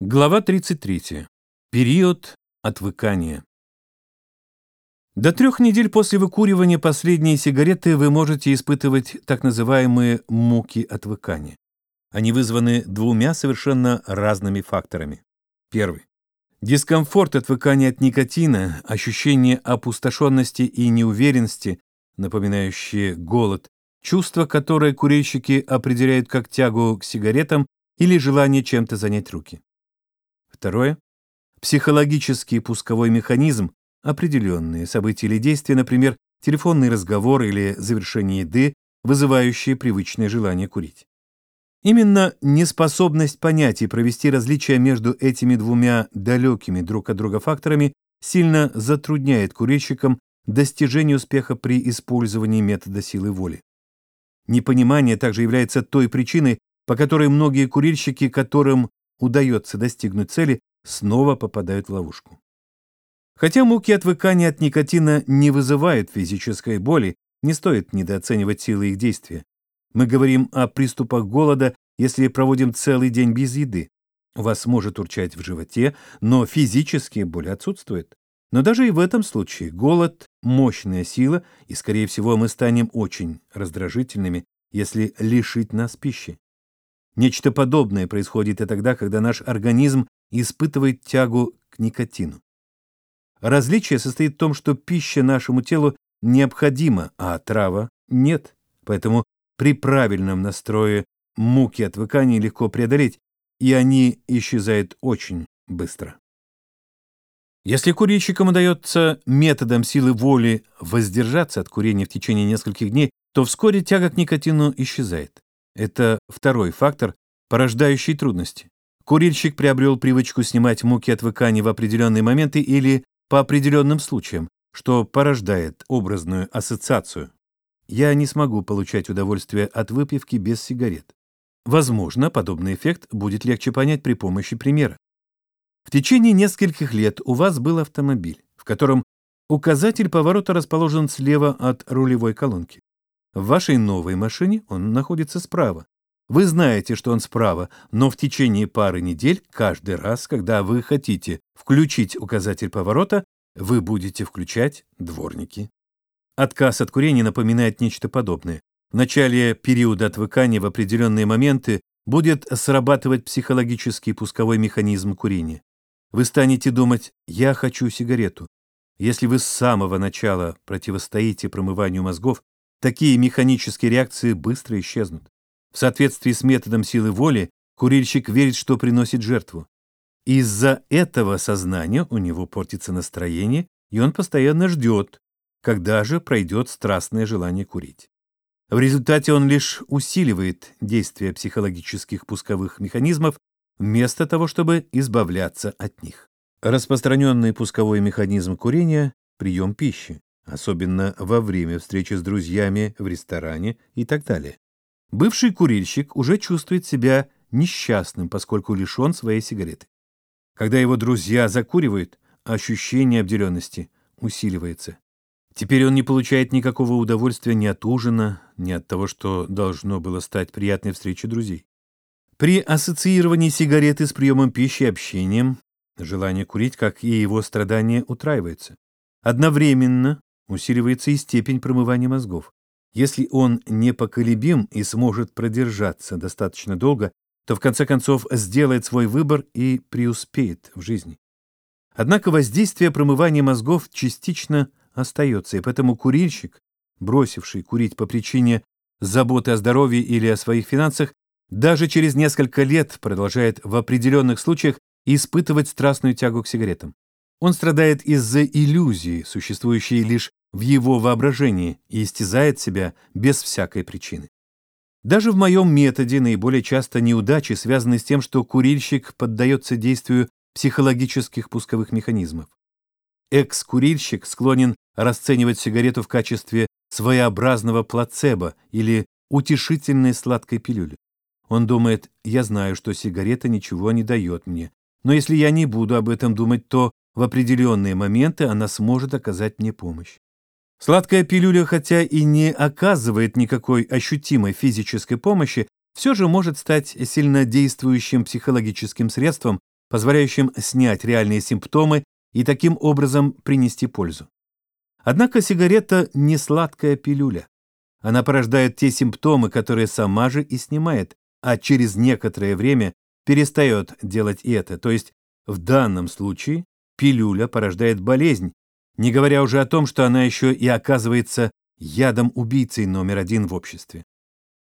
Глава 33. Период отвыкания. До трех недель после выкуривания последней сигареты вы можете испытывать так называемые муки отвыкания. Они вызваны двумя совершенно разными факторами. Первый. Дискомфорт отвыкания от никотина, ощущение опустошенности и неуверенности, напоминающие голод, чувство, которое курильщики определяют как тягу к сигаретам или желание чем-то занять руки. Второе. Психологический пусковой механизм, определенные события или действия, например, телефонный разговор или завершение еды, вызывающие привычное желание курить. Именно неспособность понять и провести различия между этими двумя далекими друг от друга факторами сильно затрудняет курильщикам достижение успеха при использовании метода силы воли. Непонимание также является той причиной, по которой многие курильщики, которым удается достигнуть цели, снова попадают в ловушку. Хотя муки отвыкания от никотина не вызывают физической боли, не стоит недооценивать силы их действия. Мы говорим о приступах голода, если проводим целый день без еды. У вас может урчать в животе, но физические боли отсутствуют. Но даже и в этом случае голод – мощная сила, и, скорее всего, мы станем очень раздражительными, если лишить нас пищи. Нечто подобное происходит и тогда, когда наш организм испытывает тягу к никотину. Различие состоит в том, что пища нашему телу необходима, а трава нет. Поэтому при правильном настрое муки отвыкания легко преодолеть, и они исчезают очень быстро. Если курильщикам удается методом силы воли воздержаться от курения в течение нескольких дней, то вскоре тяга к никотину исчезает. Это второй фактор, порождающий трудности. Курильщик приобрел привычку снимать муки отвыкания в определенные моменты или по определенным случаям, что порождает образную ассоциацию. Я не смогу получать удовольствие от выпивки без сигарет. Возможно, подобный эффект будет легче понять при помощи примера. В течение нескольких лет у вас был автомобиль, в котором указатель поворота расположен слева от рулевой колонки. В вашей новой машине он находится справа. Вы знаете, что он справа, но в течение пары недель, каждый раз, когда вы хотите включить указатель поворота, вы будете включать дворники. Отказ от курения напоминает нечто подобное. В начале периода отвыкания в определенные моменты будет срабатывать психологический пусковой механизм курения. Вы станете думать «я хочу сигарету». Если вы с самого начала противостоите промыванию мозгов, Такие механические реакции быстро исчезнут. В соответствии с методом силы воли курильщик верит, что приносит жертву. Из-за этого сознания у него портится настроение, и он постоянно ждет, когда же пройдет страстное желание курить. В результате он лишь усиливает действие психологических пусковых механизмов, вместо того, чтобы избавляться от них. Распространенный пусковой механизм курения – прием пищи особенно во время встречи с друзьями в ресторане и так далее. Бывший курильщик уже чувствует себя несчастным, поскольку лишен своей сигареты. Когда его друзья закуривают, ощущение обделенности усиливается. Теперь он не получает никакого удовольствия ни от ужина, ни от того, что должно было стать приятной встречей друзей. При ассоциировании сигареты с приемом пищи и общением желание курить, как и его страдания, утраивается. Одновременно усиливается и степень промывания мозгов. Если он непоколебим и сможет продержаться достаточно долго, то в конце концов сделает свой выбор и преуспеет в жизни. Однако воздействие промывания мозгов частично остается, и поэтому курильщик, бросивший курить по причине заботы о здоровье или о своих финансах, даже через несколько лет продолжает в определенных случаях испытывать страстную тягу к сигаретам. Он страдает из-за иллюзии, существующей лишь в его воображении и истязает себя без всякой причины. Даже в моем методе наиболее часто неудачи связаны с тем, что курильщик поддается действию психологических пусковых механизмов. Экс-курильщик склонен расценивать сигарету в качестве своеобразного плацебо или утешительной сладкой пилюли. Он думает, я знаю, что сигарета ничего не дает мне, но если я не буду об этом думать, то в определенные моменты она сможет оказать мне помощь. Сладкая пилюля, хотя и не оказывает никакой ощутимой физической помощи, все же может стать сильнодействующим психологическим средством, позволяющим снять реальные симптомы и таким образом принести пользу. Однако сигарета не сладкая пилюля. Она порождает те симптомы, которые сама же и снимает, а через некоторое время перестает делать это. То есть в данном случае пилюля порождает болезнь, не говоря уже о том, что она еще и оказывается ядом-убийцей номер один в обществе.